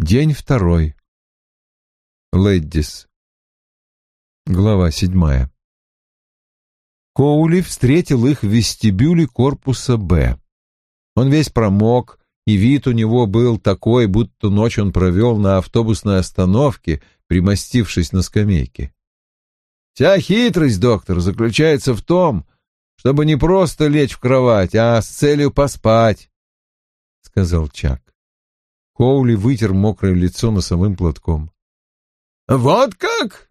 День второй. Лэддис. Глава седьмая. Коули встретил их в вестибюле корпуса «Б». Он весь промок, и вид у него был такой, будто ночь он провел на автобусной остановке, примостившись на скамейке. «Вся хитрость, доктор, заключается в том, чтобы не просто лечь в кровать, а с целью поспать», — сказал Чак. Коули вытер мокрое лицо носовым платком. «Вот как?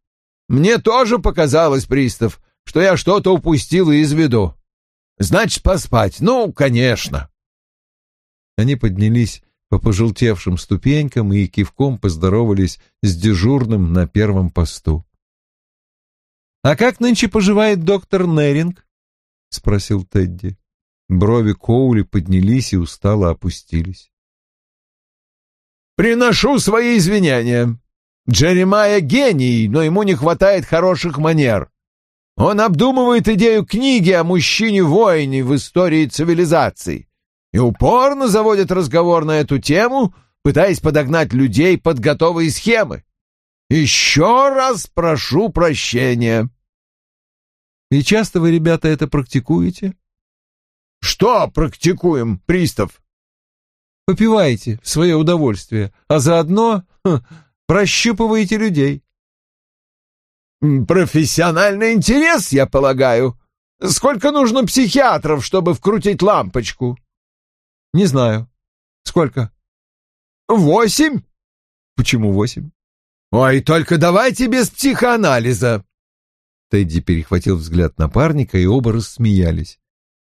Мне тоже показалось, пристав, что я что-то упустил из виду. Значит, поспать. Ну, конечно». Они поднялись по пожелтевшим ступенькам и кивком поздоровались с дежурным на первом посту. «А как нынче поживает доктор Неринг?» — спросил Тедди. Брови Коули поднялись и устало опустились. Приношу свои извинения. Джеремайя гений, но ему не хватает хороших манер. Он обдумывает идею книги о мужчине-воине в истории цивилизации и упорно заводит разговор на эту тему, пытаясь подогнать людей под готовые схемы. Еще раз прошу прощения. И часто вы, ребята, это практикуете? Что практикуем, пристав? Попиваете в свое удовольствие, а заодно ха, прощупываете людей. Профессиональный интерес, я полагаю. Сколько нужно психиатров, чтобы вкрутить лампочку? Не знаю. Сколько? Восемь. Почему восемь? Ой, только давайте без психоанализа. Тедди перехватил взгляд напарника, и оба рассмеялись.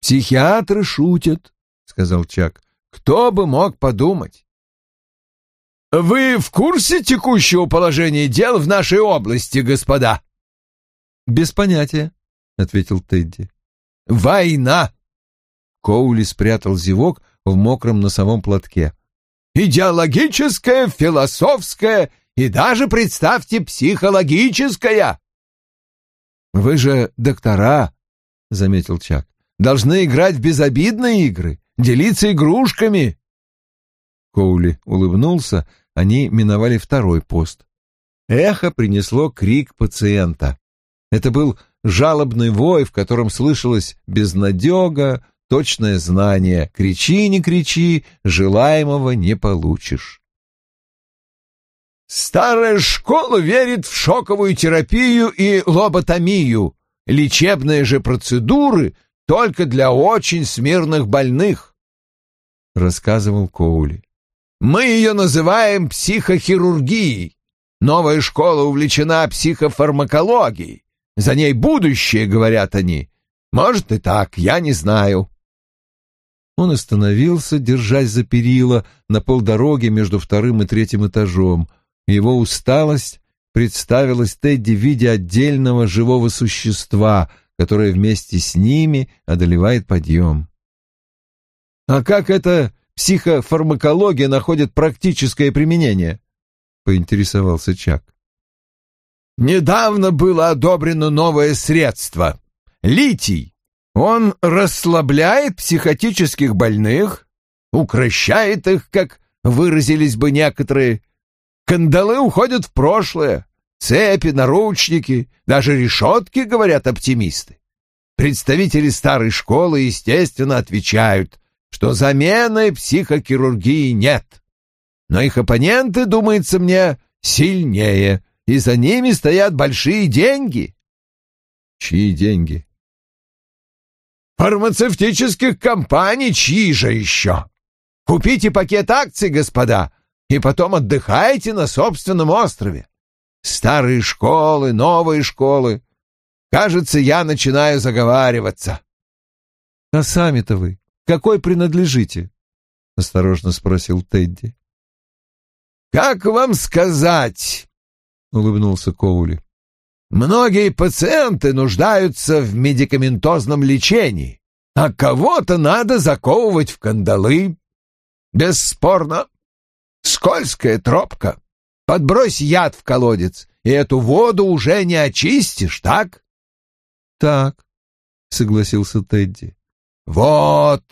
«Психиатры шутят», — сказал Чак. Кто бы мог подумать? Вы в курсе текущего положения дел в нашей области, господа? Без понятия, ответил Тедди. Война! Коули спрятал зевок в мокром носовом платке. Идеологическая, философская и даже, представьте, психологическая. Вы же доктора, заметил Чак, должны играть в безобидные игры, делиться игрушками. Коули улыбнулся, они миновали второй пост. Эхо принесло крик пациента. Это был жалобный вой, в котором слышалось безнадега, точное знание «кричи, не кричи, желаемого не получишь». Старая школа верит в шоковую терапию и лоботомию. Лечебные же процедуры только для очень смирных больных, — рассказывал Коули. Мы ее называем психохирургией. Новая школа увлечена психофармакологией. За ней будущее, говорят они. Может и так, я не знаю. Он остановился, держась за перила, на полдороге между вторым и третьим этажом. Его усталость представилась Тедди в виде отдельного живого существа — которая вместе с ними одолевает подъем. «А как эта психофармакология находит практическое применение?» — поинтересовался Чак. «Недавно было одобрено новое средство — литий. Он расслабляет психотических больных, укращает их, как выразились бы некоторые. Кандалы уходят в прошлое, Цепи, наручники, даже решетки, говорят оптимисты. Представители старой школы, естественно, отвечают, что замены психохирургии нет. Но их оппоненты, думается мне, сильнее, и за ними стоят большие деньги. Чьи деньги? Фармацевтических компаний чьи же еще? Купите пакет акций, господа, и потом отдыхайте на собственном острове. Старые школы, новые школы. Кажется, я начинаю заговариваться. — А сами-то вы какой принадлежите? — осторожно спросил Тедди. — Как вам сказать? — улыбнулся Коули. — Многие пациенты нуждаются в медикаментозном лечении, а кого-то надо заковывать в кандалы. Бесспорно, скользкая тропка. Подбрось яд в колодец, и эту воду уже не очистишь, так? Так, согласился Тедди. Вот.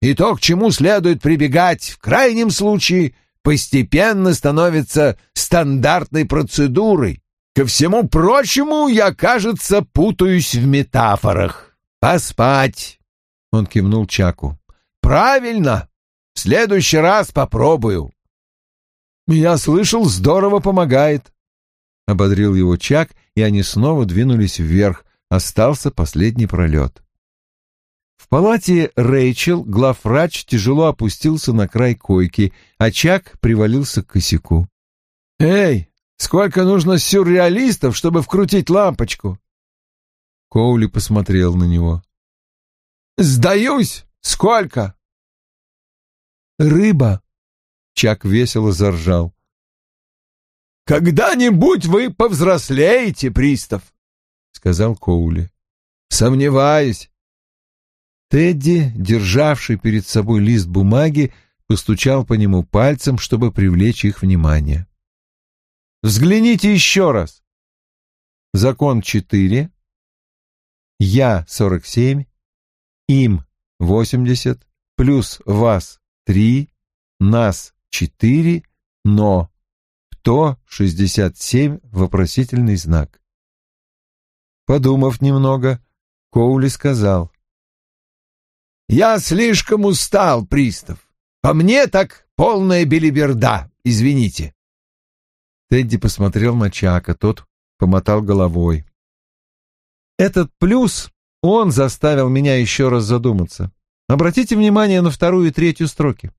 И то, к чему следует прибегать в крайнем случае постепенно становится стандартной процедурой. Ко всему прочему, я, кажется, путаюсь в метафорах. Поспать. Он кивнул Чаку. Правильно. В следующий раз попробую. Я слышал, здорово помогает. Ободрил его Чак, и они снова двинулись вверх. Остался последний пролет. В палате Рэйчел главврач тяжело опустился на край койки, а Чак привалился к косяку. «Эй, сколько нужно сюрреалистов, чтобы вкрутить лампочку?» Коули посмотрел на него. «Сдаюсь! Сколько?» «Рыба!» — Чак весело заржал. «Когда-нибудь вы повзрослеете, пристав!» — сказал Коули. «Сомневаюсь». Тедди, державший перед собой лист бумаги, постучал по нему пальцем, чтобы привлечь их внимание. «Взгляните еще раз. Закон 4, я 47, им 80, плюс вас 3, нас 4, но кто 67 вопросительный знак. Подумав немного, Коули сказал. «Я слишком устал, пристав. По мне так полная белиберда, извините». Тедди посмотрел на Чака, тот помотал головой. Этот плюс он заставил меня еще раз задуматься. Обратите внимание на вторую и третью строки.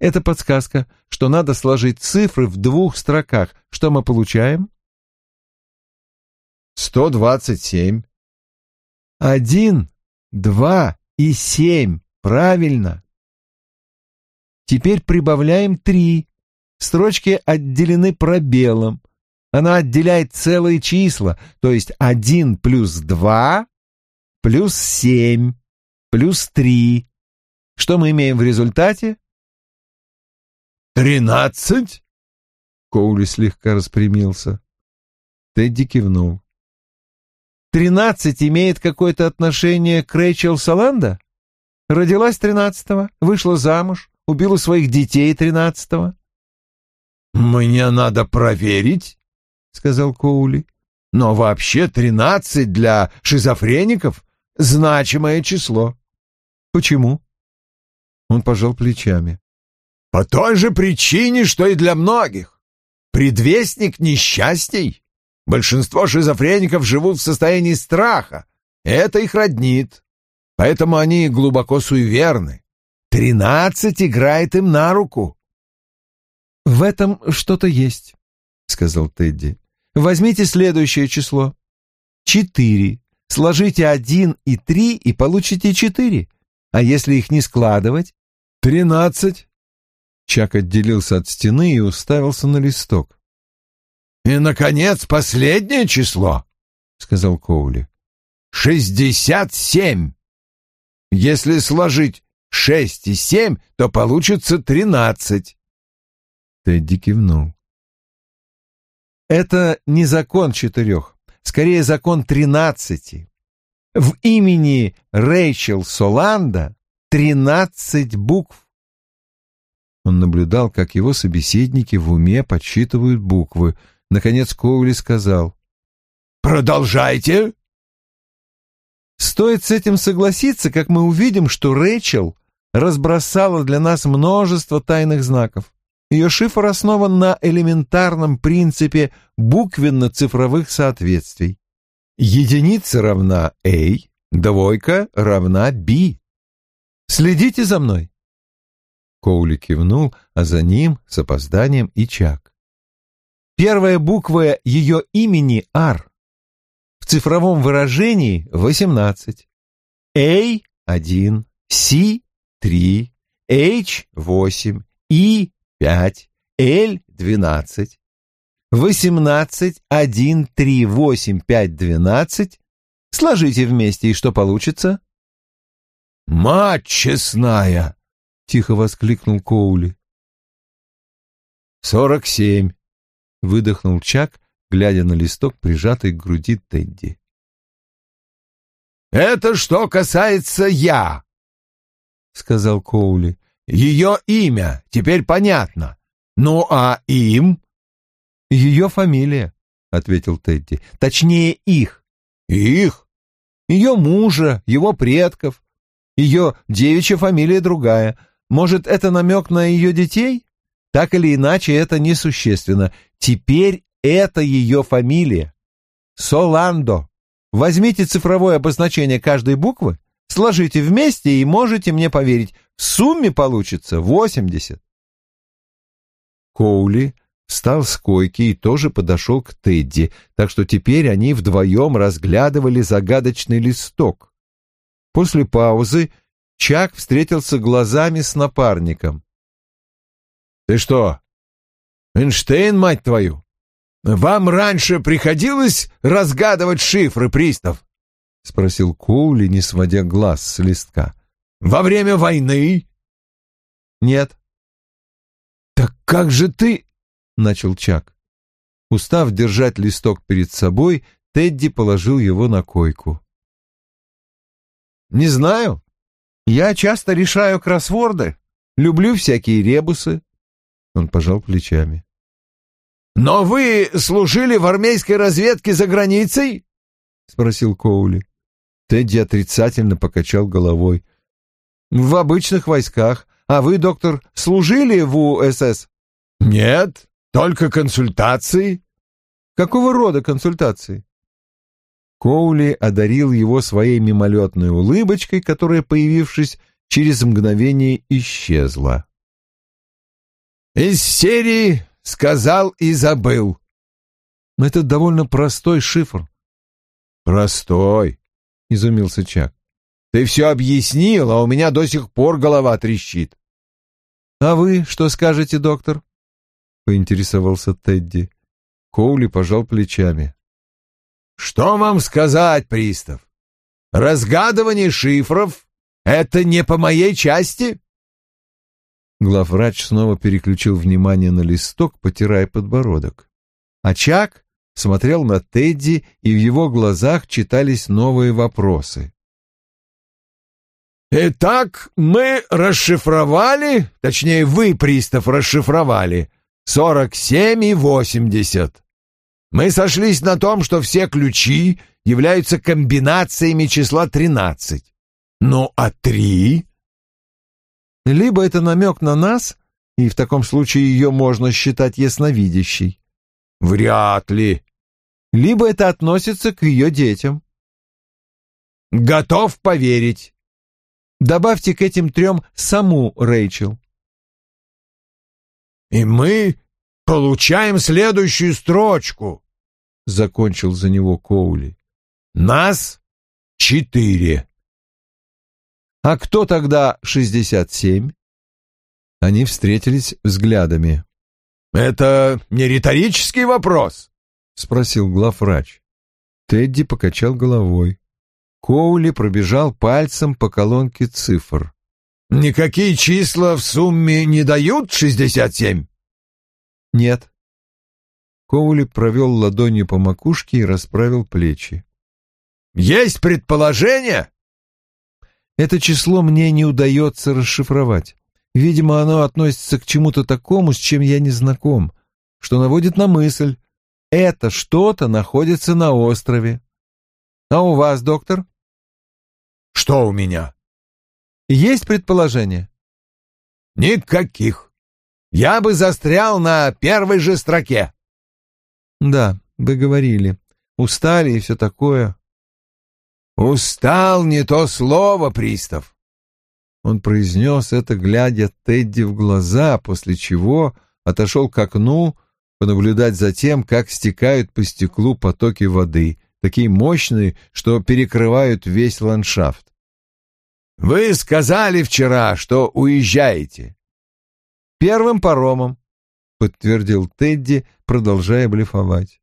Это подсказка, что надо сложить цифры в двух строках. Что мы получаем? Сто двадцать семь. Один, два и семь. Правильно. Теперь прибавляем три. Строчки отделены пробелом. Она отделяет целые числа, то есть один плюс два плюс семь плюс три. Что мы имеем в результате? «Тринадцать?» Коули слегка распрямился. Тедди кивнул. «Тринадцать имеет какое-то отношение к Рэйчел Саланда? Родилась тринадцатого, вышла замуж, убила своих детей тринадцатого?» «Мне надо проверить», — сказал Коули. «Но вообще тринадцать для шизофреников — значимое число». «Почему?» Он пожал плечами. По той же причине, что и для многих. Предвестник несчастий. Большинство шизофреников живут в состоянии страха. Это их роднит. Поэтому они глубоко суеверны. Тринадцать играет им на руку. «В этом что-то есть», — сказал Тедди. «Возьмите следующее число. Четыре. Сложите один и три и получите четыре. А если их не складывать? Тринадцать. Чак отделился от стены и уставился на листок. «И, наконец, последнее число», — сказал Коули. «Шестьдесят семь. Если сложить шесть и семь, то получится тринадцать». Тедди кивнул. «Это не закон четырех, скорее закон тринадцати. В имени Рэйчел Соланда тринадцать букв. Он наблюдал, как его собеседники в уме подсчитывают буквы. Наконец Коули сказал. «Продолжайте!» Стоит с этим согласиться, как мы увидим, что Рэйчел разбросала для нас множество тайных знаков. Ее шифр основан на элементарном принципе буквенно-цифровых соответствий. Единица равна A, двойка равна B. Следите за мной. Коули кивнул, а за ним с опозданием и Чак. Первая буква ее имени — Ар. В цифровом выражении — 18. A — 1, C — 3, H — 8, И — 5, L — 12. 18, 1, 3, 8, 5, 12. Сложите вместе, и что получится? «Мать честная!» тихо воскликнул Коули. «Сорок семь», — выдохнул Чак, глядя на листок, прижатый к груди Тедди. «Это что касается я», — сказал Коули. «Ее имя теперь понятно. Ну, а им? Ее фамилия, — ответил Тедди. Точнее, их. Их? Ее мужа, его предков. Ее девичья фамилия другая. Может, это намек на ее детей? Так или иначе, это несущественно. Теперь это ее фамилия. Соландо. Возьмите цифровое обозначение каждой буквы, сложите вместе и можете мне поверить, в сумме получится восемьдесят. Коули встал с койки и тоже подошел к Тедди, так что теперь они вдвоем разглядывали загадочный листок. После паузы Чак встретился глазами с напарником. «Ты что, Эйнштейн, мать твою? Вам раньше приходилось разгадывать шифры, пристав?» — спросил Коули, не сводя глаз с листка. «Во время войны?» «Нет». «Так как же ты...» — начал Чак. Устав держать листок перед собой, Тедди положил его на койку. «Не знаю. Я часто решаю кроссворды. Люблю всякие ребусы. Он пожал плечами. «Но вы служили в армейской разведке за границей?» — спросил Коули. Тедди отрицательно покачал головой. «В обычных войсках. А вы, доктор, служили в УСС?» «Нет, только консультации». «Какого рода консультации?» Коули одарил его своей мимолетной улыбочкой, которая, появившись через мгновение, исчезла. Из серии «Сказал и забыл». Это довольно простой шифр. Простой, изумился Чак. Ты все объяснил, а у меня до сих пор голова трещит. А вы что скажете, доктор? Поинтересовался Тедди. Коули пожал плечами. Что вам сказать, пристав? Разгадывание шифров — это не по моей части. Главврач снова переключил внимание на листок, потирая подбородок. А Чак смотрел на Тедди, и в его глазах читались новые вопросы. «Итак, мы расшифровали, точнее, вы, пристав, расшифровали, сорок семь и восемьдесят. Мы сошлись на том, что все ключи являются комбинациями числа тринадцать. Ну, а три либо это намек на нас, и в таком случае ее можно считать ясновидящей. Вряд ли. Либо это относится к ее детям. Готов поверить. Добавьте к этим трем саму Рэйчел. И мы получаем следующую строчку, закончил за него Коули. Нас четыре. А кто тогда шестьдесят семь? Они встретились взглядами. «Это не риторический вопрос?» — спросил главврач. Тедди покачал головой. Коули пробежал пальцем по колонке цифр. «Никакие числа в сумме не дают шестьдесят семь?» «Нет». Коули провел ладонью по макушке и расправил плечи. «Есть предположение?» Это число мне не удается расшифровать. Видимо, оно относится к чему-то такому, с чем я не знаком, что наводит на мысль. Это что-то находится на острове. А у вас, доктор? Что у меня? Есть предположение? Никаких. Я бы застрял на первой же строке. Да, вы говорили. Устали и все такое. «Устал не то слово, пристав!» Он произнес это, глядя Тедди в глаза, после чего отошел к окну понаблюдать за тем, как стекают по стеклу потоки воды, такие мощные, что перекрывают весь ландшафт. «Вы сказали вчера, что уезжаете». «Первым паромом», — подтвердил Тедди, продолжая блефовать.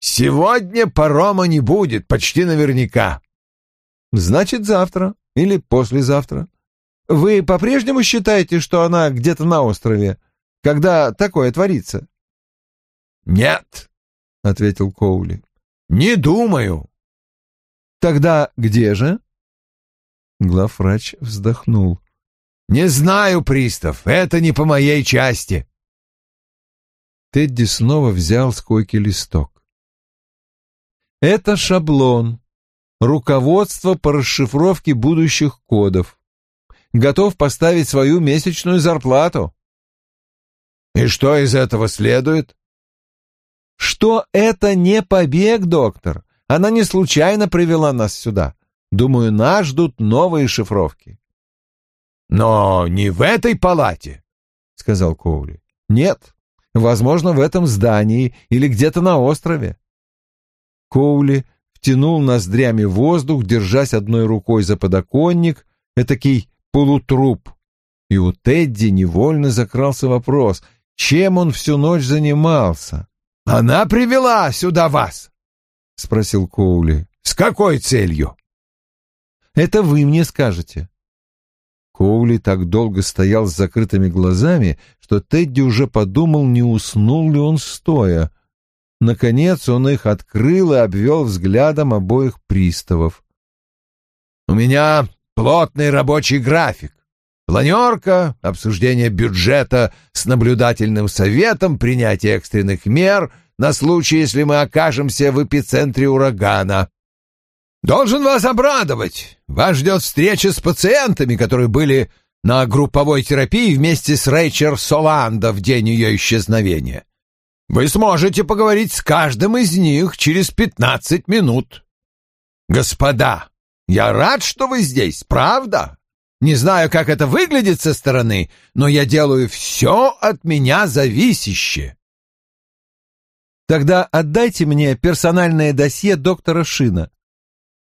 Сегодня парома не будет, почти наверняка. Значит, завтра или послезавтра. Вы по-прежнему считаете, что она где-то на острове, когда такое творится? Нет, ответил Коули. Не думаю. Тогда где же? Главврач вздохнул. «Не знаю, пристав, это не по моей части». Тедди снова взял с койки листок. «Это шаблон. Руководство по расшифровке будущих кодов. Готов поставить свою месячную зарплату». «И что из этого следует?» «Что это не побег, доктор. Она не случайно привела нас сюда. Думаю, нас ждут новые шифровки». «Но не в этой палате», — сказал Коули. «Нет, возможно, в этом здании или где-то на острове». Коули втянул ноздрями воздух, держась одной рукой за подоконник, этакий полутруп. И у Тедди невольно закрался вопрос, чем он всю ночь занимался. «Она привела сюда вас?» — спросил Коули. «С какой целью?» «Это вы мне скажете», Коули так долго стоял с закрытыми глазами, что Тедди уже подумал, не уснул ли он стоя. Наконец он их открыл и обвел взглядом обоих приставов. «У меня плотный рабочий график. Планерка, обсуждение бюджета с наблюдательным советом, принятие экстренных мер на случай, если мы окажемся в эпицентре урагана. Должен вас обрадовать. Вас ждет встреча с пациентами, которые были на групповой терапии вместе с Рэйчер Соланда в день ее исчезновения. Вы сможете поговорить с каждым из них через пятнадцать минут. Господа, я рад, что вы здесь, правда? Не знаю, как это выглядит со стороны, но я делаю все от меня зависящее. Тогда отдайте мне персональное досье доктора Шина.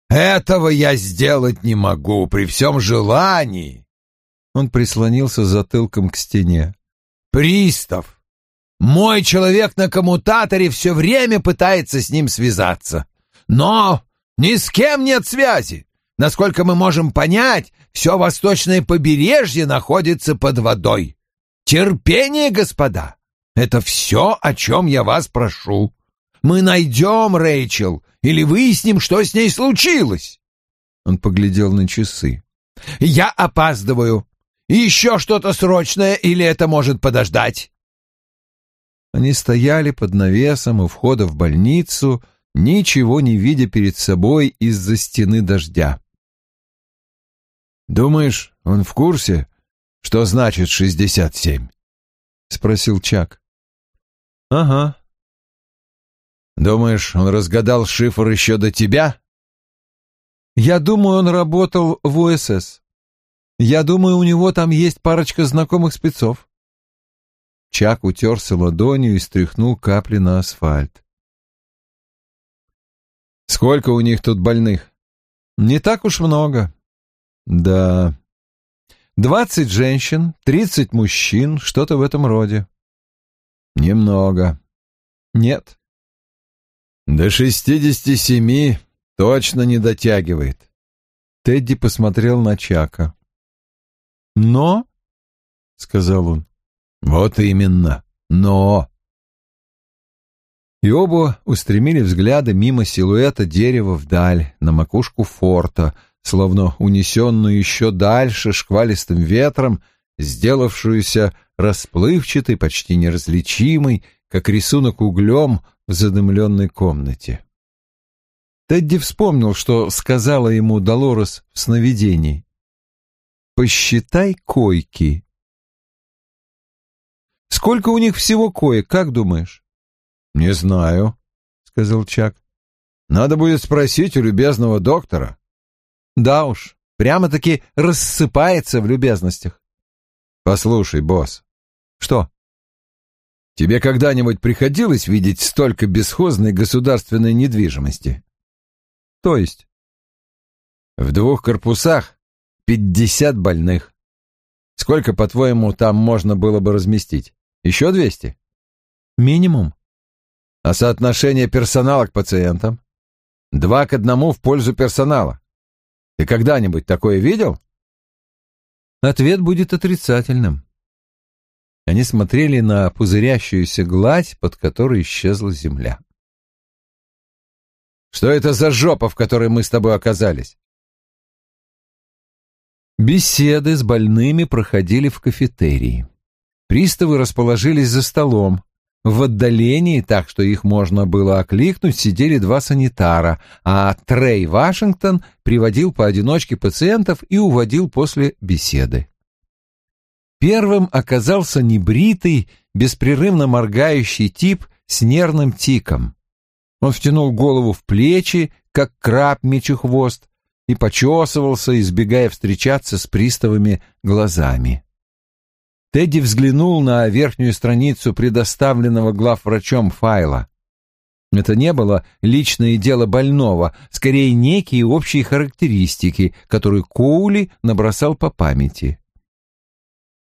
Этого я сделать не могу при всем желании. Он прислонился затылком к стене. Пристав, мой человек на коммутаторе все время пытается с ним связаться. Но ни с кем нет связи. Насколько мы можем понять, все восточное побережье находится под водой. Терпение, господа, это все, о чем я вас прошу. Мы найдем Рэйчел или выясним, что с ней случилось. Он поглядел на часы. Я опаздываю. Еще что-то срочное или это может подождать? Они стояли под навесом у входа в больницу, ничего не видя перед собой из-за стены дождя. «Думаешь, он в курсе, что значит шестьдесят семь?» — спросил Чак. «Ага», Думаешь, он разгадал шифр еще до тебя? Я думаю, он работал в УСС. Я думаю, у него там есть парочка знакомых спецов. Чак утерся ладонью и стряхнул капли на асфальт. Сколько у них тут больных? Не так уж много. Да. Двадцать женщин, тридцать мужчин, что-то в этом роде. Немного. Нет. До шестидесяти семи точно не дотягивает. Тедди посмотрел на Чака. «Но?» — сказал он. «Вот именно, но...» И оба устремили взгляды мимо силуэта дерева вдаль, на макушку форта, словно унесенную еще дальше шквалистым ветром, сделавшуюся расплывчатой, почти неразличимой, как рисунок углем в задымленной комнате. Тедди вспомнил, что сказала ему Долорес в сновидении. «Посчитай койки». «Сколько у них всего коек, как думаешь?» «Не знаю», — сказал Чак. «Надо будет спросить у любезного доктора». «Да уж, прямо-таки рассыпается в любезностях». «Послушай, босс». «Что?» Тебе когда-нибудь приходилось видеть столько бесхозной государственной недвижимости? То есть? В двух корпусах пятьдесят больных. Сколько, по-твоему, там можно было бы разместить? Еще двести? Минимум. А соотношение персонала к пациентам? Два к одному в пользу персонала. Ты когда-нибудь такое видел? Ответ будет отрицательным. Они смотрели на пузырящуюся гладь, под которой исчезла земля. «Что это за жопа, в которой мы с тобой оказались?» Беседы с больными проходили в кафетерии. Приставы расположились за столом. В отдалении, так что их можно было окликнуть, сидели два санитара, а Трей Вашингтон приводил поодиночке пациентов и уводил после беседы. Первым оказался небритый, беспрерывно моргающий тип с нервным тиком. Он втянул голову в плечи, как краб мечехвост, и почесывался, избегая встречаться с приставами глазами. Тедди взглянул на верхнюю страницу предоставленного главврачом файла. Это не было личное дело больного, скорее некие общие характеристики, которые Коули набросал по памяти.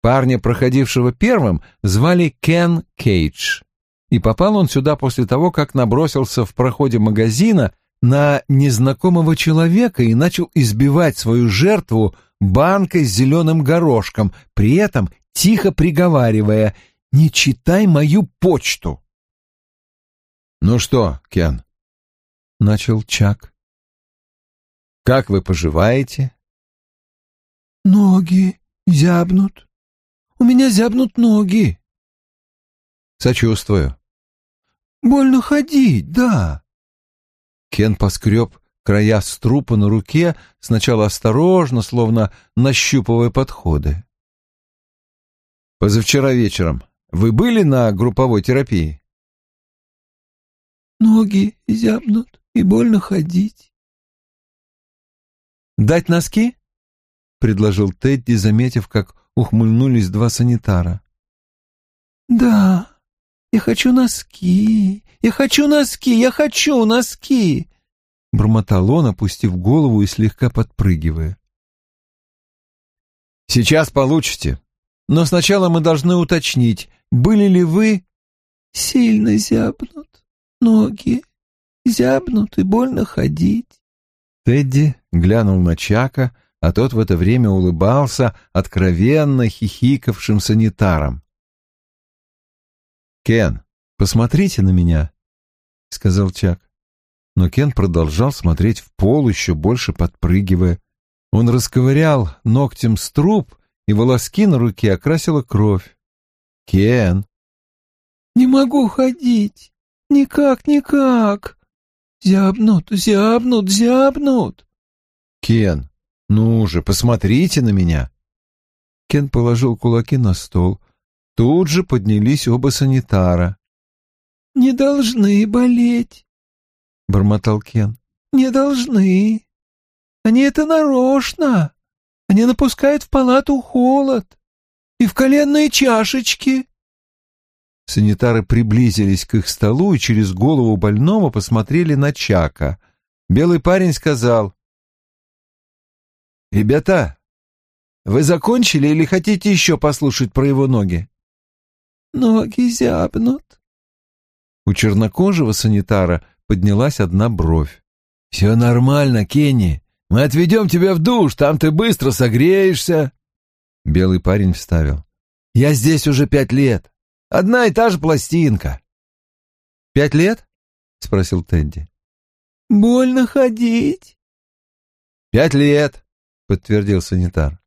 Парня, проходившего первым, звали Кен Кейдж, и попал он сюда после того, как набросился в проходе магазина на незнакомого человека и начал избивать свою жертву банкой с зеленым горошком, при этом тихо приговаривая «Не читай мою почту». «Ну что, Кен?» — начал Чак. «Как вы поживаете?» «Ноги зябнут. У меня зябнут ноги». «Сочувствую». «Больно ходить, да». Кен поскреб края струпа на руке, сначала осторожно, словно нащупывая подходы. Позавчера вечером вы были на групповой терапии? Ноги зябнут и больно ходить. Дать носки? предложил Тедди, заметив, как ухмыльнулись два санитара. Да, я хочу носки, я хочу носки, я хочу носки, бормотал он, опустив голову и слегка подпрыгивая. Сейчас получите, но сначала мы должны уточнить, были ли вы... Сильно зябнут ноги, зябнут и больно ходить. Тедди глянул на Чака, а тот в это время улыбался откровенно хихикавшим санитаром. «Кен, посмотрите на меня», — сказал Чак. Но Кен продолжал смотреть в пол, еще больше подпрыгивая. Он расковырял ногтем струп и волоски на руке окрасила кровь. «Кен!» «Не могу ходить! Никак, никак! Зябнут, зябнут, зябнут!» «Кен, ну же, посмотрите на меня!» Кен положил кулаки на стол. Тут же поднялись оба санитара. «Не должны болеть!» — бормотал Кен. «Не должны! Они это нарочно!» Они напускают в палату холод. И в коленные чашечки. Санитары приблизились к их столу и через голову больного посмотрели на Чака. Белый парень сказал. «Ребята, вы закончили или хотите еще послушать про его ноги?» «Ноги зябнут». У чернокожего санитара поднялась одна бровь. «Все нормально, Кенни. Мы отведем тебя в душ, там ты быстро согреешься. Белый парень вставил. Я здесь уже пять лет. Одна и та же пластинка. Пять лет? Спросил Тедди. Больно ходить. Пять лет, подтвердил санитар.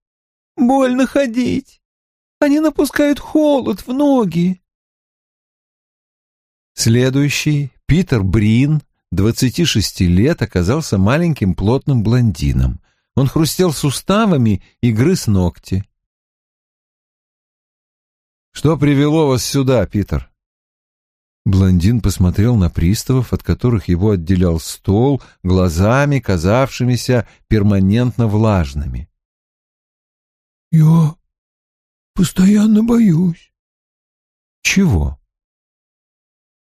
Больно ходить. Они напускают холод в ноги. Следующий, Питер Брин, двадцати шести лет, оказался маленьким плотным блондином. Он хрустел суставами и грыз ногти. «Что привело вас сюда, Питер?» Блондин посмотрел на приставов, от которых его отделял стол, глазами, казавшимися перманентно влажными. «Я постоянно боюсь». «Чего?»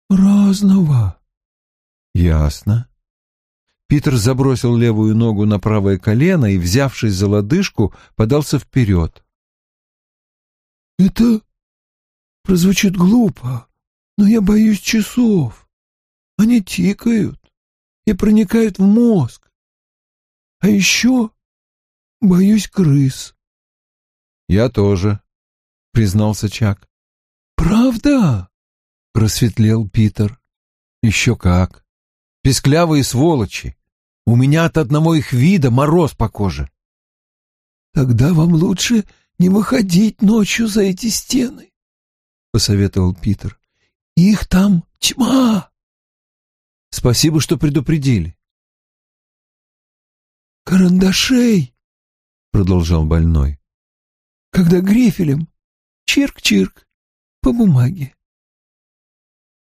«Разного». Ясно. Питер забросил левую ногу на правое колено и, взявшись за лодыжку, подался вперед. «Это прозвучит глупо, но я боюсь часов. Они тикают и проникают в мозг. А еще боюсь крыс». «Я тоже», — признался Чак. «Правда?» — просветлел Питер. «Еще как. Песклявые сволочи. У меня от одного их вида мороз по коже. Тогда вам лучше не выходить ночью за эти стены, — посоветовал Питер. Их там тьма. Спасибо, что предупредили. Карандашей, — продолжал больной, — когда грифелем чирк-чирк по бумаге.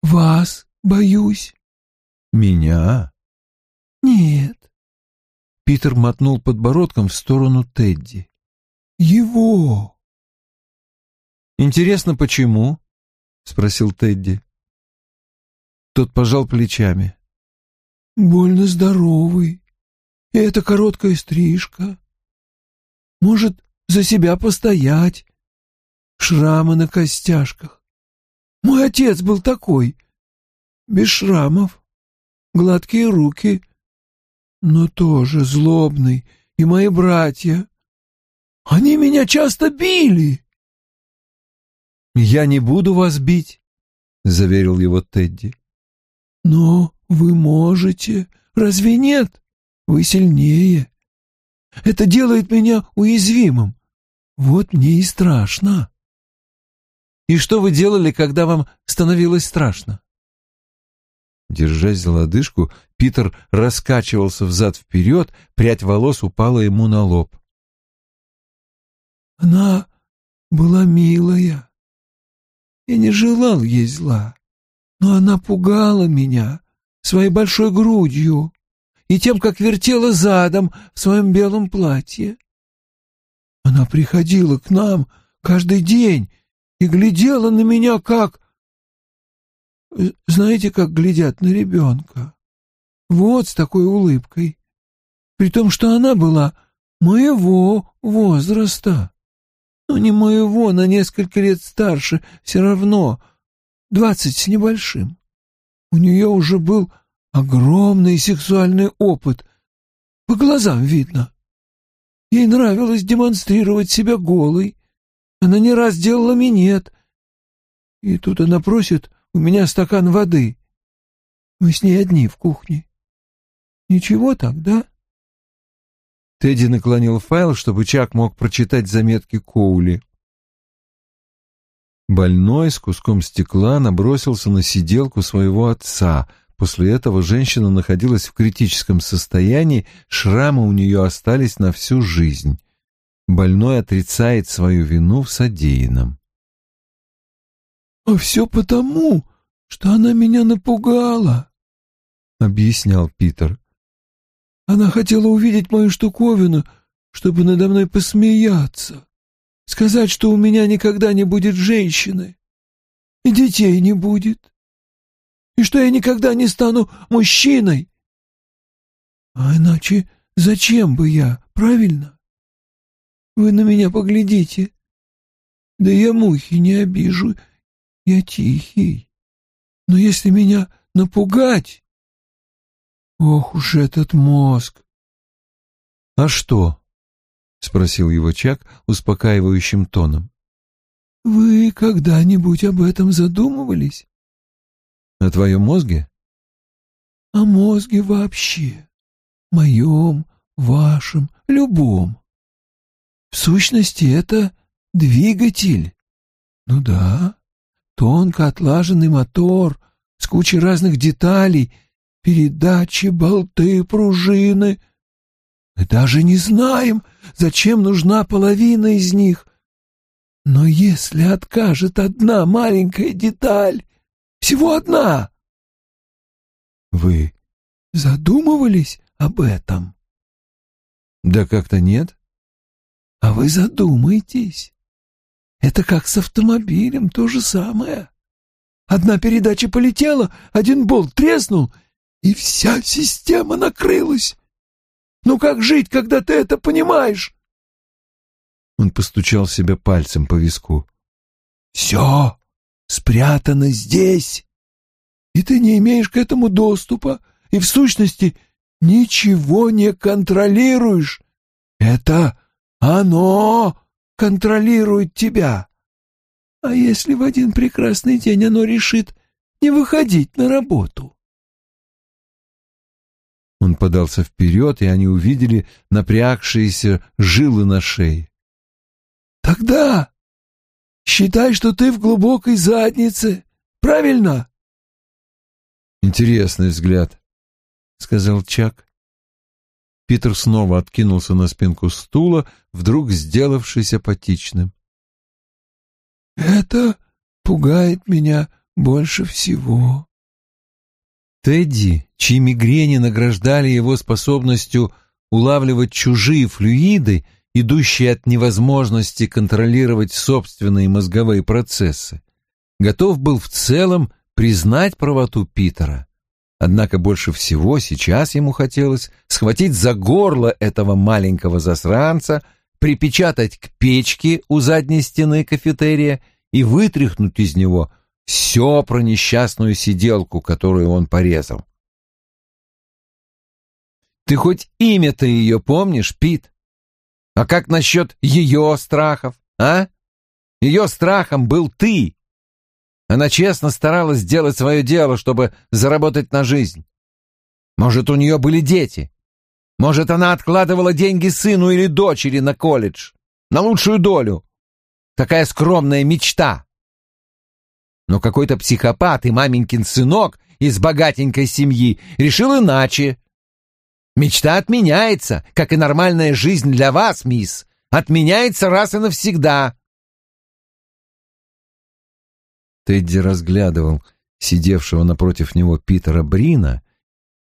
Вас боюсь. Меня? Нет. Питер мотнул подбородком в сторону Тедди. Его. Интересно, почему? спросил Тедди. Тот пожал плечами. Больно здоровый. И это короткая стрижка. Может, за себя постоять. Шрамы на костяшках. Мой отец был такой, без шрамов, гладкие руки, но тоже злобный, и мои братья. Они меня часто били. «Я не буду вас бить», — заверил его Тедди. «Но вы можете, разве нет? Вы сильнее. Это делает меня уязвимым. Вот мне и страшно». И что вы делали, когда вам становилось страшно? Держась за лодыжку, Питер раскачивался взад-вперед, прядь волос упала ему на лоб. Она была милая. Я не желал ей зла, но она пугала меня своей большой грудью и тем, как вертела задом в своем белом платье. Она приходила к нам каждый день и глядела на меня как... Знаете, как глядят на ребенка? Вот с такой улыбкой. При том, что она была моего возраста. Ну, не моего, на несколько лет старше, все равно, двадцать с небольшим. У нее уже был огромный сексуальный опыт. По глазам видно. Ей нравилось демонстрировать себя голой, она не раз делала минет. И тут она просит у меня стакан воды. Мы с ней одни в кухне. Ничего так, да? Тедди наклонил файл, чтобы Чак мог прочитать заметки Коули. Больной с куском стекла набросился на сиделку своего отца. После этого женщина находилась в критическом состоянии, шрамы у нее остались на всю жизнь больной отрицает свою вину в содеянном. «А все потому, что она меня напугала», — объяснял Питер. «Она хотела увидеть мою штуковину, чтобы надо мной посмеяться, сказать, что у меня никогда не будет женщины, и детей не будет, и что я никогда не стану мужчиной. А иначе зачем бы я, правильно?» Вы на меня поглядите. Да я мухи не обижу, я тихий. Но если меня напугать... Ох уж этот мозг! — А что? — спросил его Чак успокаивающим тоном. — Вы когда-нибудь об этом задумывались? — О твоем мозге? — О мозге вообще. Моем, вашем, любом. В сущности, это двигатель. Ну да, тонко отлаженный мотор с кучей разных деталей, передачи, болты, пружины. Мы даже не знаем, зачем нужна половина из них. Но если откажет одна маленькая деталь, всего одна... Вы задумывались об этом? Да как-то нет. А вы задумайтесь. Это как с автомобилем, то же самое. Одна передача полетела, один болт треснул, и вся система накрылась. Ну как жить, когда ты это понимаешь? Он постучал себя пальцем по виску. Все спрятано здесь, и ты не имеешь к этому доступа, и в сущности ничего не контролируешь. Это оно контролирует тебя. А если в один прекрасный день оно решит не выходить на работу? Он подался вперед, и они увидели напрягшиеся жилы на шее. «Тогда считай, что ты в глубокой заднице, правильно?» «Интересный взгляд», — сказал Чак. Питер снова откинулся на спинку стула, вдруг сделавшись апатичным. «Это пугает меня больше всего». Тедди, чьи мигрени награждали его способностью улавливать чужие флюиды, идущие от невозможности контролировать собственные мозговые процессы, готов был в целом признать правоту Питера. Однако больше всего сейчас ему хотелось схватить за горло этого маленького засранца, припечатать к печке у задней стены кафетерия и вытряхнуть из него все про несчастную сиделку, которую он порезал. «Ты хоть имя-то ее помнишь, Пит? А как насчет ее страхов, а? Ее страхом был ты!» Она честно старалась сделать свое дело, чтобы заработать на жизнь. Может, у нее были дети. Может, она откладывала деньги сыну или дочери на колледж, на лучшую долю. Такая скромная мечта. Но какой-то психопат и маменькин сынок из богатенькой семьи решил иначе. Мечта отменяется, как и нормальная жизнь для вас, мисс. Отменяется раз и навсегда. Тедди разглядывал сидевшего напротив него Питера Брина,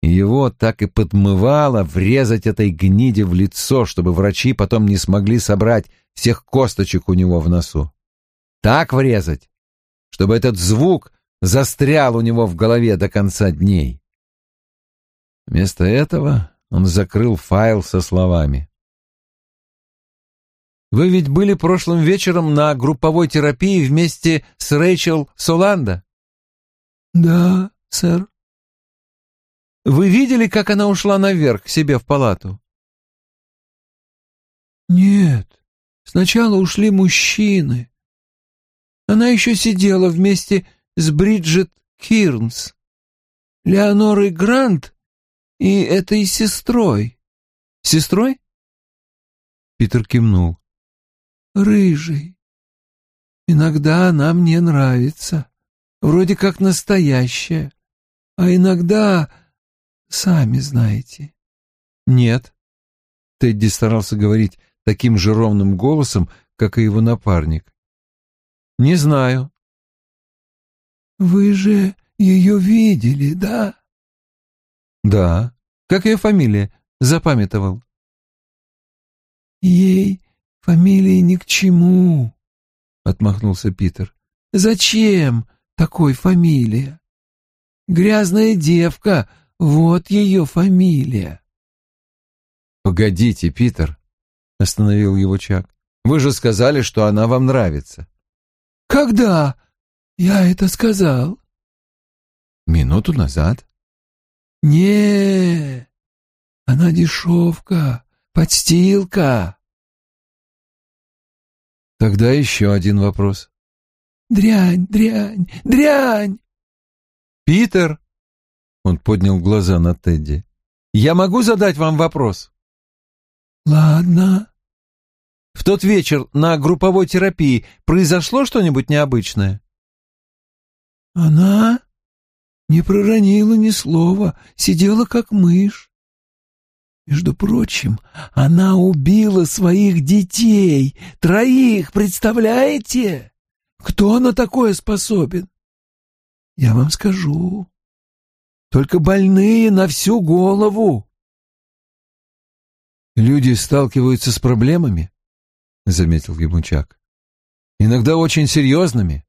и его так и подмывало врезать этой гниде в лицо, чтобы врачи потом не смогли собрать всех косточек у него в носу. Так врезать, чтобы этот звук застрял у него в голове до конца дней. Вместо этого он закрыл файл со словами. Вы ведь были прошлым вечером на групповой терапии вместе с Рэйчел Соланда? Да, сэр. Вы видели, как она ушла наверх к себе в палату? Нет, сначала ушли мужчины. Она еще сидела вместе с Бриджит Кирнс, Леонорой Грант и этой сестрой. Сестрой? Питер кивнул рыжий. Иногда она мне нравится, вроде как настоящая, а иногда, сами знаете. Нет. Тедди старался говорить таким же ровным голосом, как и его напарник. Не знаю. Вы же ее видели, да? Да. Как ее фамилия? Запамятовал. Ей «Фамилии ни к чему», — отмахнулся Питер. «Зачем такой фамилия? Грязная девка, вот ее фамилия». «Погодите, Питер», — остановил его Чак. «Вы же сказали, что она вам нравится». «Когда я это сказал?» «Минуту назад». не она дешевка, подстилка». Тогда еще один вопрос. «Дрянь, дрянь, дрянь!» «Питер!» Он поднял глаза на Тедди. «Я могу задать вам вопрос?» «Ладно». «В тот вечер на групповой терапии произошло что-нибудь необычное?» «Она не проронила ни слова, сидела как мышь. Между прочим, она убила своих детей, троих, представляете? Кто на такое способен? Я вам скажу. Только больные на всю голову. Люди сталкиваются с проблемами, заметил ему Иногда очень серьезными.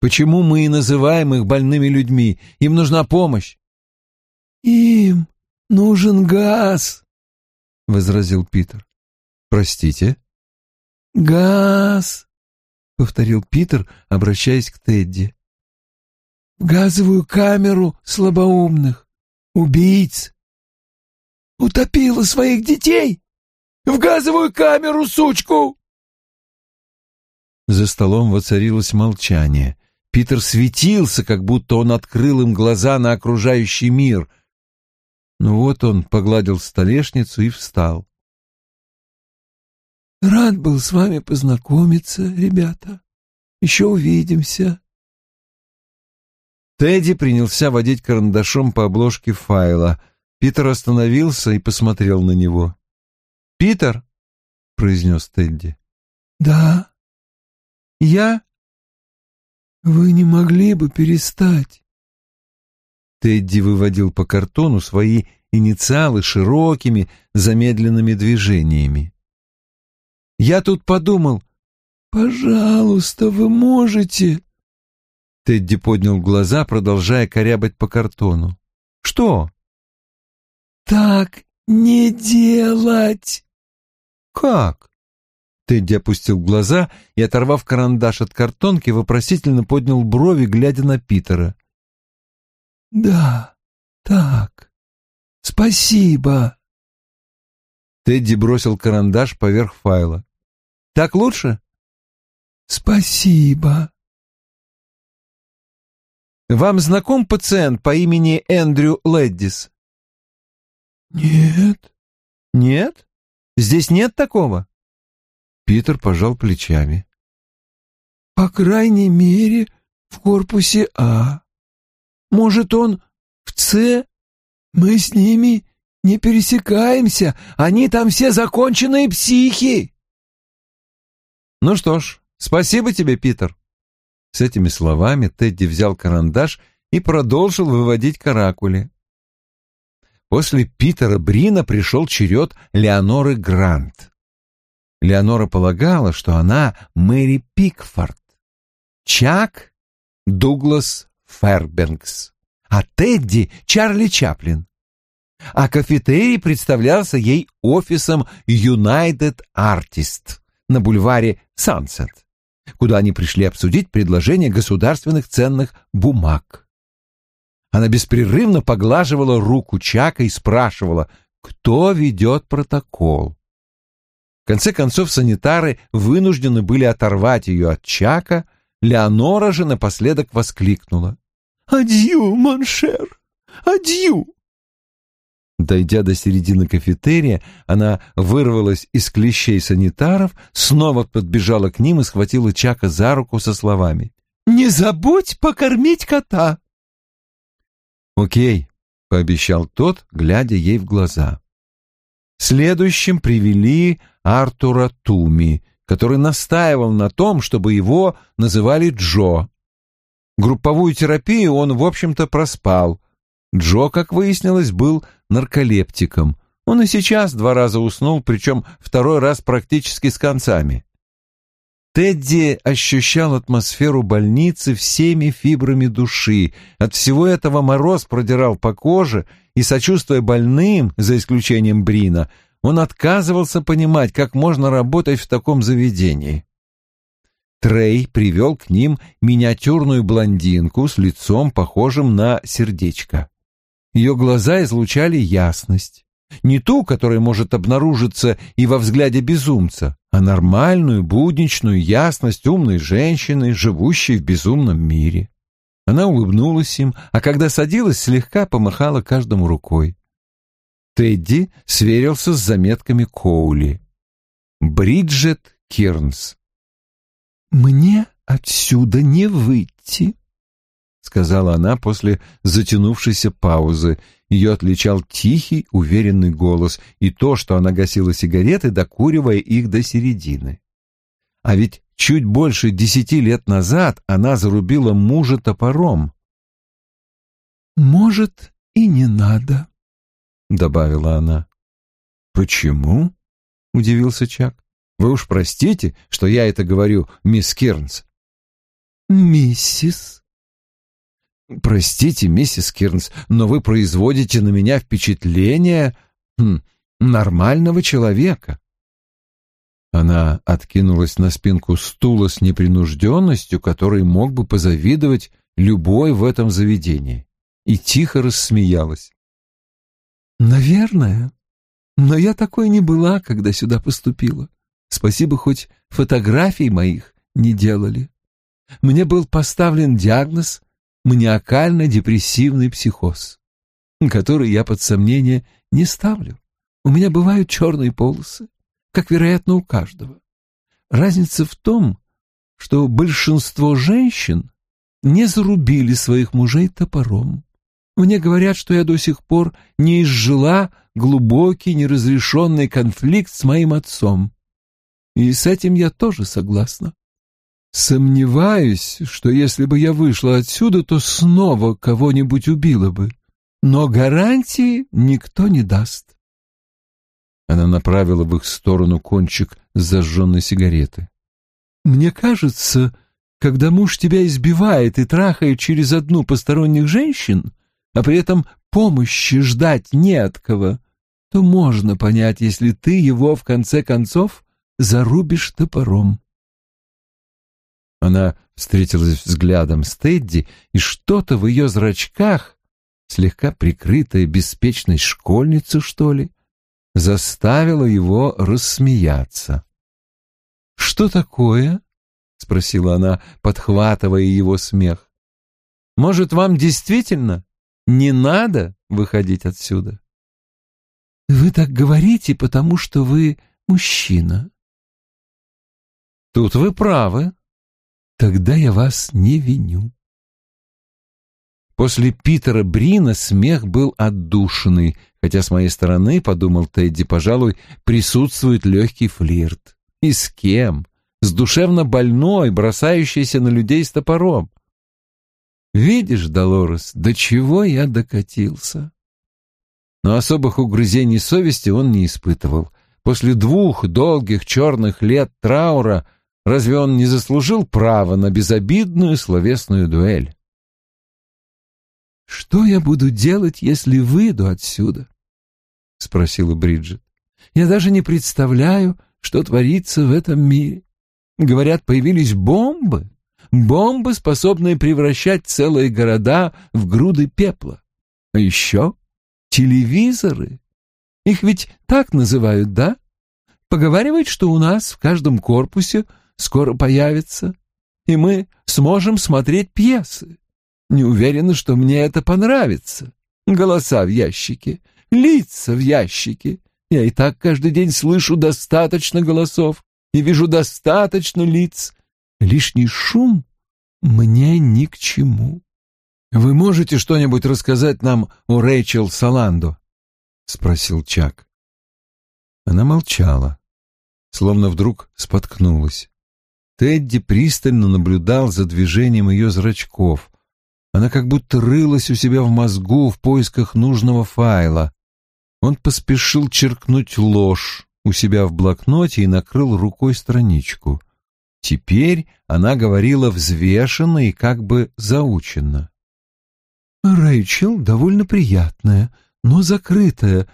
Почему мы и называем их больными людьми? Им нужна помощь. Им нужен газ, — возразил Питер. «Простите?» «Газ!» — повторил Питер, обращаясь к Тедди. «В газовую камеру слабоумных, убийц. Утопила своих детей! В газовую камеру, сучку!» За столом воцарилось молчание. Питер светился, как будто он открыл им глаза на окружающий мир. Ну вот он погладил столешницу и встал. «Рад был с вами познакомиться, ребята. Еще увидимся». Тедди принялся водить карандашом по обложке файла. Питер остановился и посмотрел на него. «Питер?» — произнес Тедди. «Да». «Я?» «Вы не могли бы перестать?» Тедди выводил по картону свои инициалы широкими, замедленными движениями. «Я тут подумал...» «Пожалуйста, вы можете...» Тедди поднял глаза, продолжая корябать по картону. «Что?» «Так не делать!» «Как?» Тедди опустил глаза и, оторвав карандаш от картонки, вопросительно поднял брови, глядя на Питера. «Да, так. Спасибо». Тедди бросил карандаш поверх файла. «Так лучше?» «Спасибо». «Вам знаком пациент по имени Эндрю Леддис?» «Нет». «Нет? Здесь нет такого?» Питер пожал плечами. «По крайней мере, в корпусе А. Может, он в С? Мы с ними не пересекаемся, они там все законченные психи». «Ну что ж, спасибо тебе, Питер». С этими словами Тедди взял карандаш и продолжил выводить каракули. После Питера Брина пришел черед Леоноры Грант. Леонора полагала, что она Мэри Пикфорд, Чак — Дуглас Фербенкс, а Тедди — Чарли Чаплин. А кафетерий представлялся ей офисом United Artist на бульваре Сансет, куда они пришли обсудить предложение государственных ценных бумаг. Она беспрерывно поглаживала руку Чака и спрашивала, кто ведет протокол. В конце концов санитары вынуждены были оторвать ее от Чака, Леонора же напоследок воскликнула. «Adieu, mon cher! Adieu!» Дойдя до середины кафетерия, она вырвалась из клещей санитаров, снова подбежала к ним и схватила Чака за руку со словами. «Не забудь покормить кота!» «Окей», — пообещал тот, глядя ей в глаза. Следующим привели Артура Туми, который настаивал на том, чтобы его называли Джо. Групповую терапию он, в общем-то, проспал. Джо, как выяснилось, был нарколептиком. Он и сейчас два раза уснул, причем второй раз практически с концами. Тедди ощущал атмосферу больницы всеми фибрами души. От всего этого мороз продирал по коже, и, сочувствуя больным, за исключением Брина, он отказывался понимать, как можно работать в таком заведении. Трей привел к ним миниатюрную блондинку с лицом, похожим на сердечко. Ее глаза излучали ясность. Не ту, которая может обнаружиться и во взгляде безумца, а нормальную, будничную ясность умной женщины, живущей в безумном мире. Она улыбнулась им, а когда садилась, слегка помахала каждому рукой. Тедди сверился с заметками Коули. Бриджет Кирнс. «Мне отсюда не выйти», — сказала она после затянувшейся паузы, ее отличал тихий, уверенный голос и то, что она гасила сигареты, докуривая их до середины. А ведь чуть больше десяти лет назад она зарубила мужа топором. «Может, и не надо», — добавила она. «Почему?» — удивился Чак. «Вы уж простите, что я это говорю, мисс Кернс». «Миссис», Простите, миссис Кирнс, но вы производите на меня впечатление хм, нормального человека. Она откинулась на спинку стула с непринужденностью, которой мог бы позавидовать любой в этом заведении, и тихо рассмеялась. «Наверное. Но я такой не была, когда сюда поступила. Спасибо, хоть фотографий моих не делали. Мне был поставлен диагноз маниакально-депрессивный психоз. который я под сомнение не ставлю. У меня бывают черные полосы, как, вероятно, у каждого. Разница в том, что большинство женщин не зарубили своих мужей топором. Мне говорят, что я до сих пор не изжила глубокий неразрешенный конфликт с моим отцом. И с этим я тоже согласна. Сомневаюсь, что если бы я вышла отсюда, то снова кого-нибудь убила бы. Но гарантии никто не даст. Она направила в их сторону кончик зажженной сигареты. «Мне кажется, когда муж тебя избивает и трахает через одну посторонних женщин, а при этом помощи ждать не от кого, то можно понять, если ты его в конце концов зарубишь топором». Она встретилась взглядом с Тедди, и что-то в ее зрачках, слегка прикрытая беспечность школьницы, что ли, заставило его рассмеяться. «Что такое?» — спросила она, подхватывая его смех. «Может, вам действительно не надо выходить отсюда?» «Вы так говорите, потому что вы мужчина». «Тут вы правы. Тогда я вас не виню». После Питера Брина смех был отдушенный, хотя с моей стороны, подумал Тедди, пожалуй, присутствует легкий флирт. И с кем? С душевно больной, бросающейся на людей с топором. Видишь, Долорес, до чего я докатился? Но особых угрызений совести он не испытывал. После двух долгих черных лет траура разве он не заслужил права на безобидную словесную дуэль? «Что я буду делать, если выйду отсюда?» — спросила Бриджит. «Я даже не представляю, что творится в этом мире. Говорят, появились бомбы, бомбы, способные превращать целые города в груды пепла. А еще телевизоры. Их ведь так называют, да? Поговаривают, что у нас в каждом корпусе скоро появится, и мы сможем смотреть пьесы. Не уверена, что мне это понравится. Голоса в ящике, лица в ящике. Я и так каждый день слышу достаточно голосов и вижу достаточно лиц. Лишний шум мне ни к чему. «Вы можете что-нибудь рассказать нам о Рэйчел Саландо?» — спросил Чак. Она молчала, словно вдруг споткнулась. Тедди пристально наблюдал за движением ее зрачков. Она как будто рылась у себя в мозгу в поисках нужного файла. Он поспешил черкнуть ложь у себя в блокноте и накрыл рукой страничку. Теперь она говорила взвешенно и как бы заученно. «Рэйчел довольно приятная, но закрытая.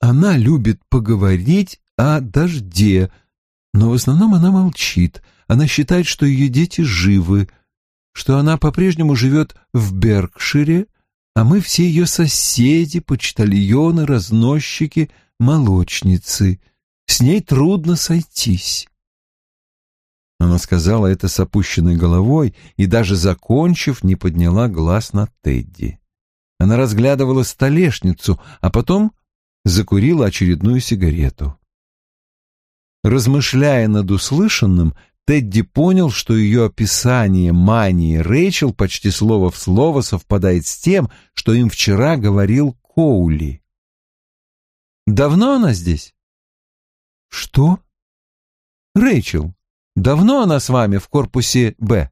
Она любит поговорить о дожде, но в основном она молчит. Она считает, что ее дети живы, что она по-прежнему живет в Беркшире, а мы все ее соседи, почтальоны, разносчики, молочницы. С ней трудно сойтись. Она сказала это с опущенной головой и, даже закончив, не подняла глаз на Тедди. Она разглядывала столешницу, а потом закурила очередную сигарету. Размышляя над услышанным, Тедди понял, что ее описание мании Рэйчел почти слово в слово совпадает с тем, что им вчера говорил Коули. «Давно она здесь?» «Что?» «Рэйчел, давно она с вами в корпусе «Б»?»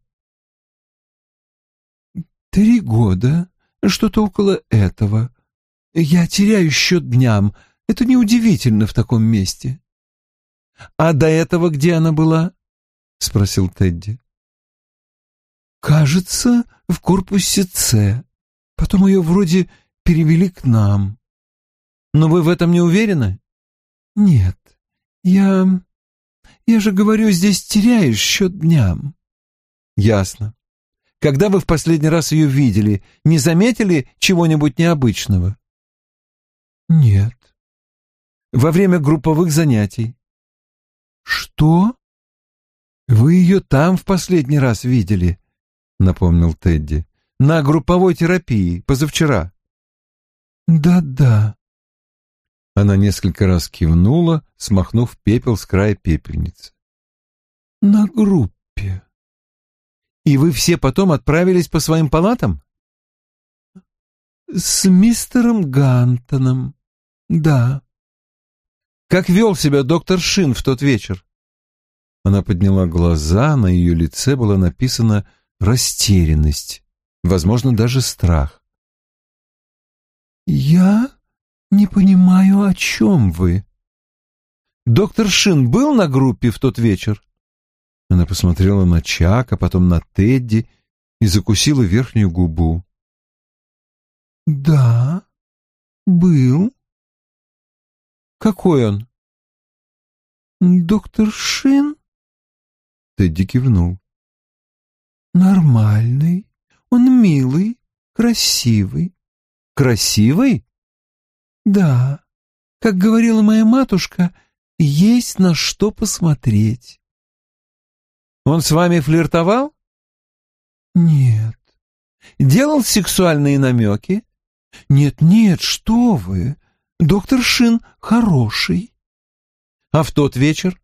«Три года, что-то около этого. Я теряю счет дням. Это неудивительно в таком месте». «А до этого где она была?» — спросил Тедди. «Кажется, в корпусе С. Потом ее вроде перевели к нам». «Но вы в этом не уверены?» «Нет, я... Я же говорю, здесь теряешь счет дням». «Ясно. Когда вы в последний раз ее видели, не заметили чего-нибудь необычного?» «Нет». «Во время групповых занятий?» «Что?» «Вы ее там в последний раз видели», — напомнил Тедди. «На групповой терапии, позавчера». Да-да. Она несколько раз кивнула, смахнув пепел с края пепельницы. На группе. И вы все потом отправились по своим палатам? С мистером Гантоном. Да. Как вел себя доктор Шин в тот вечер? Она подняла глаза, на ее лице была написана растерянность, возможно, даже страх. «Я не понимаю, о чем вы». «Доктор Шин был на группе в тот вечер?» Она посмотрела на Чака, потом на Тедди и закусила верхнюю губу. «Да, был». «Какой он?» «Доктор Шин?» Тедди кивнул. «Нормальный. Он милый, красивый». «Красивый?» «Да. Как говорила моя матушка, есть на что посмотреть». «Он с вами флиртовал?» «Нет». «Делал сексуальные намеки?» «Нет-нет, что вы. Доктор Шин хороший». «А в тот вечер?»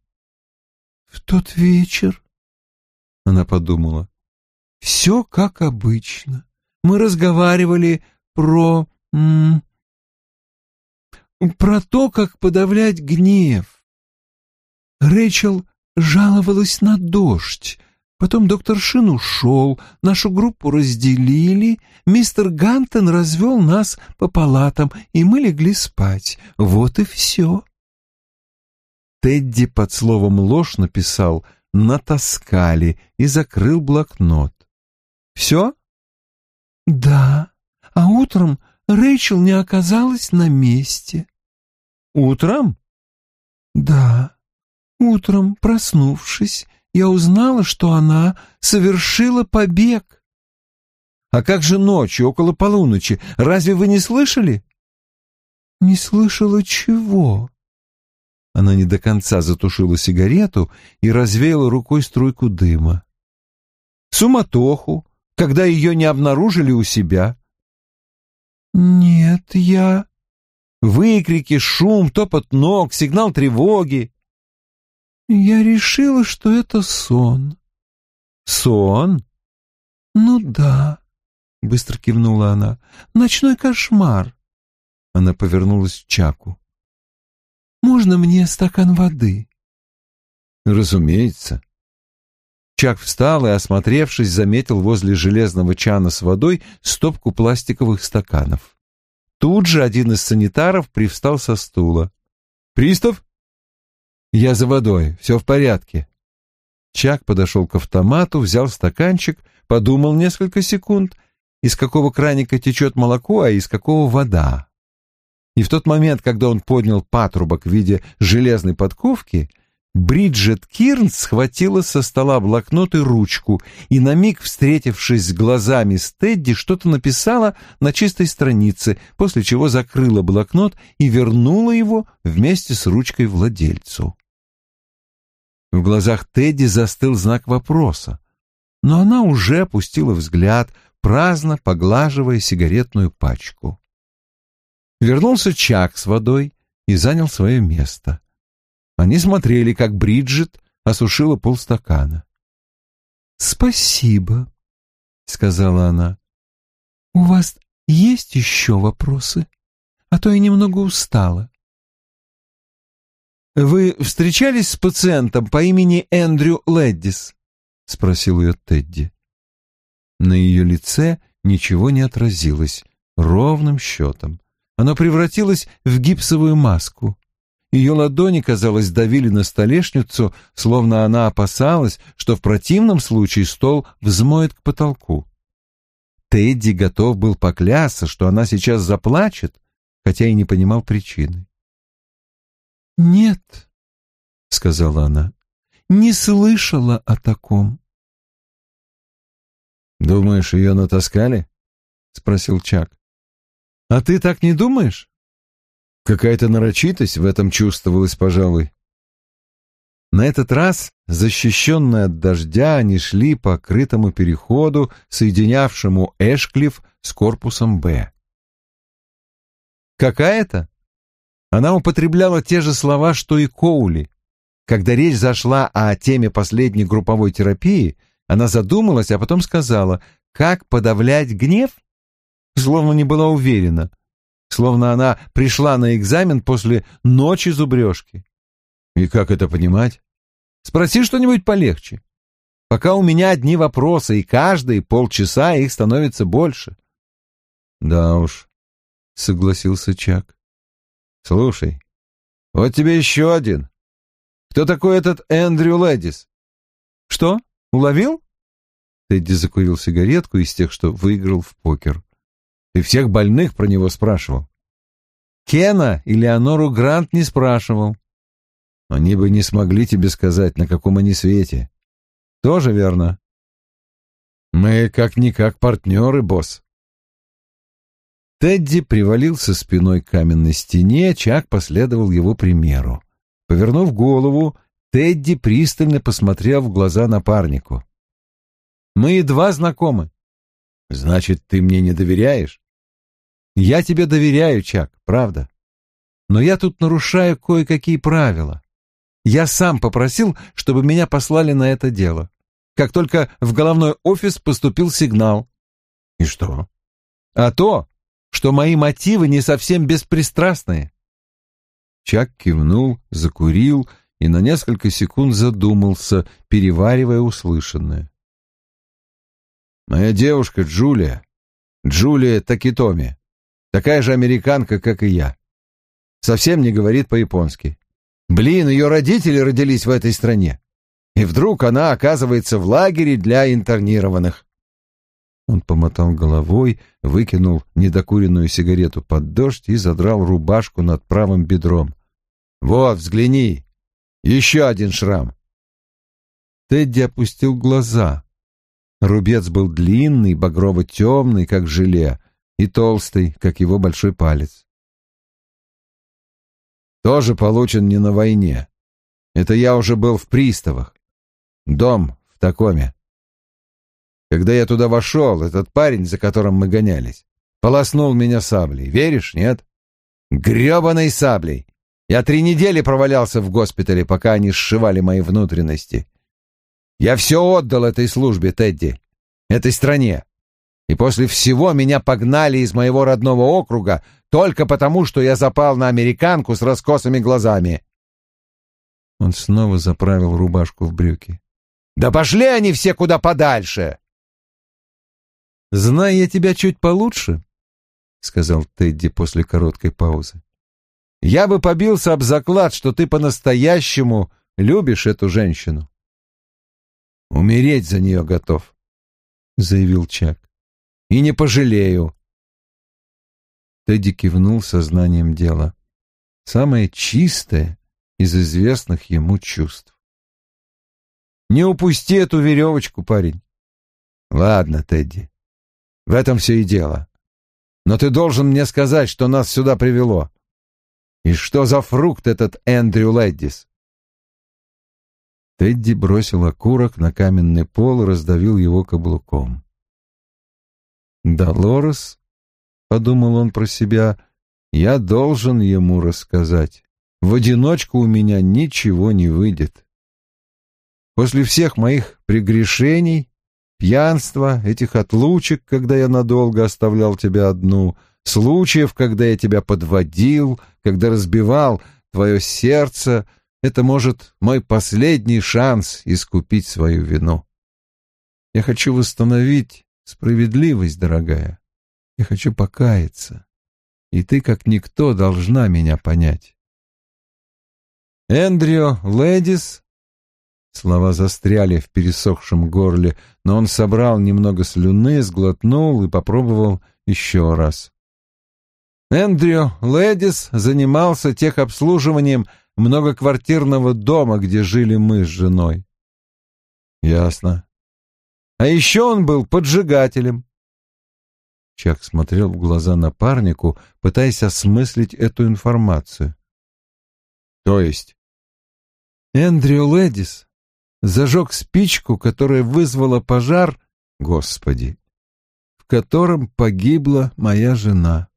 «В тот вечер...» Она подумала. «Все как обычно. Мы разговаривали про... М про то, как подавлять гнев. Рэйчел жаловалась на дождь. Потом доктор Шин ушел, нашу группу разделили, мистер Гантон развел нас по палатам, и мы легли спать. Вот и все. Тедди под словом «ложь» написал «натаскали» и закрыл блокнот. «Все?» «Да, а утром Рэйчел не оказалась на месте». «Утром?» «Да, утром, проснувшись, я узнала, что она совершила побег». «А как же ночью, около полуночи? Разве вы не слышали?» «Не слышала чего?» Она не до конца затушила сигарету и развеяла рукой струйку дыма. Суматоху, когда ее не обнаружили у себя. «Нет, я...» Выкрики, шум, топот ног, сигнал тревоги. «Я решила, что это сон». «Сон?» «Ну да», — быстро кивнула она. «Ночной кошмар». Она повернулась к Чаку. Можно мне стакан воды?» «Разумеется». Чак встал и, осмотревшись, заметил возле железного чана с водой стопку пластиковых стаканов. Тут же один из санитаров привстал со стула. «Пристав?» «Я за водой, все в порядке». Чак подошел к автомату, взял стаканчик, подумал несколько секунд, из какого краника течет молоко, а из какого вода. И в тот момент, когда он поднял патрубок в виде железной подковки, Бриджет Кирн схватила со стола блокнот и ручку и на миг, встретившись глазами с Тедди, что-то написала на чистой странице, после чего закрыла блокнот и вернула его вместе с ручкой владельцу. В глазах Тедди застыл знак вопроса, но она уже опустила взгляд, праздно поглаживая сигаретную пачку. Вернулся Чак с водой и занял свое место. Они смотрели, как Бриджит осушила полстакана. «Спасибо», — сказала она. «У вас есть еще вопросы? А то я немного устала». «Вы встречались с пациентом по имени Эндрю Леддис?» — спросил ее Тедди. На ее лице ничего не отразилось, ровным счетом. Оно превратилось в гипсовую маску. Ее ладони, казалось, давили на столешницу, словно она опасалась, что в противном случае стол взмоет к потолку. Тедди готов был поклясться, что она сейчас заплачет, хотя и не понимал причины. «Нет», — сказала она, — «не слышала о таком». «Думаешь, ее натаскали?» — спросил Чак. А ты так не думаешь? Какая-то нарочитость в этом чувствовалась, пожалуй. На этот раз, защищенные от дождя, они шли по крытому переходу, соединявшему Эшклифф с корпусом «Б». Какая-то? Она употребляла те же слова, что и Коули. Когда речь зашла о теме последней групповой терапии, она задумалась, а потом сказала, как подавлять гнев? Словно не была уверена. Словно она пришла на экзамен после ночи зубрежки. И как это понимать? Спроси что-нибудь полегче. Пока у меня одни вопросы, и каждые полчаса их становится больше. Да уж, согласился Чак. Слушай, вот тебе еще один. Кто такой этот Эндрю Лэдис? Что, уловил? Тедди закурил сигаретку из тех, что выиграл в покер. Ты всех больных про него спрашивал. Кена и Леонору Грант не спрашивал. Они бы не смогли тебе сказать, на каком они свете. Тоже верно. Мы как-никак партнеры, босс. Тедди привалился спиной к каменной стене, Чак последовал его примеру. Повернув голову, Тедди пристально посмотрел в глаза напарнику. «Мы едва знакомы». «Значит, ты мне не доверяешь?» «Я тебе доверяю, Чак, правда. Но я тут нарушаю кое-какие правила. Я сам попросил, чтобы меня послали на это дело. Как только в головной офис поступил сигнал. И что? А то, что мои мотивы не совсем беспристрастные. Чак кивнул, закурил и на несколько секунд задумался, переваривая услышанное. «Моя девушка Джулия, Джулия Такитоми, такая же американка, как и я. Совсем не говорит по-японски. Блин, ее родители родились в этой стране. И вдруг она оказывается в лагере для интернированных. Он помотал головой, выкинул недокуренную сигарету под дождь и задрал рубашку над правым бедром. «Вот, взгляни! Еще один шрам!» Тедди опустил глаза. Рубец был длинный, багрово-темный, как желе, и толстый, как его большой палец тоже получен не на войне. Это я уже был в приставах. Дом в Такоме. Когда я туда вошел, этот парень, за которым мы гонялись, полоснул меня саблей. Веришь, нет? Гребаной саблей. Я три недели провалялся в госпитале, пока они сшивали мои внутренности. Я все отдал этой службе, Тедди, этой стране. И после всего меня погнали из моего родного округа только потому, что я запал на американку с раскосыми глазами. Он снова заправил рубашку в брюки. «Да пошли они все куда подальше!» «Зная я тебя чуть получше», — сказал Тедди после короткой паузы, — «я бы побился об заклад, что ты по-настоящему любишь эту женщину». «Умереть за нее готов», — заявил Чак. «И не пожалею. Тедди кивнул сознанием дела. Самое чистое из известных ему чувств. «Не упусти эту веревочку, парень!» «Ладно, Тедди, в этом все и дело. Но ты должен мне сказать, что нас сюда привело. И что за фрукт этот Эндрю Лэддис?» Тедди бросил окурок на каменный пол и раздавил его каблуком. Долорес — подумал он про себя, — я должен ему рассказать. В одиночку у меня ничего не выйдет. После всех моих прегрешений, пьянства, этих отлучек, когда я надолго оставлял тебя одну, случаев, когда я тебя подводил, когда разбивал твое сердце, это, может, мой последний шанс искупить свою вину. Я хочу восстановить справедливость, дорогая. Я хочу покаяться, и ты, как никто, должна меня понять. Эндрю Лэдис... Слова застряли в пересохшем горле, но он собрал немного слюны, сглотнул и попробовал еще раз. Эндрю Лэдис занимался техобслуживанием многоквартирного дома, где жили мы с женой. Ясно. А еще он был поджигателем. Чак смотрел в глаза напарнику, пытаясь осмыслить эту информацию. То есть? Эндрю Лэдис зажег спичку, которая вызвала пожар, господи, в котором погибла моя жена.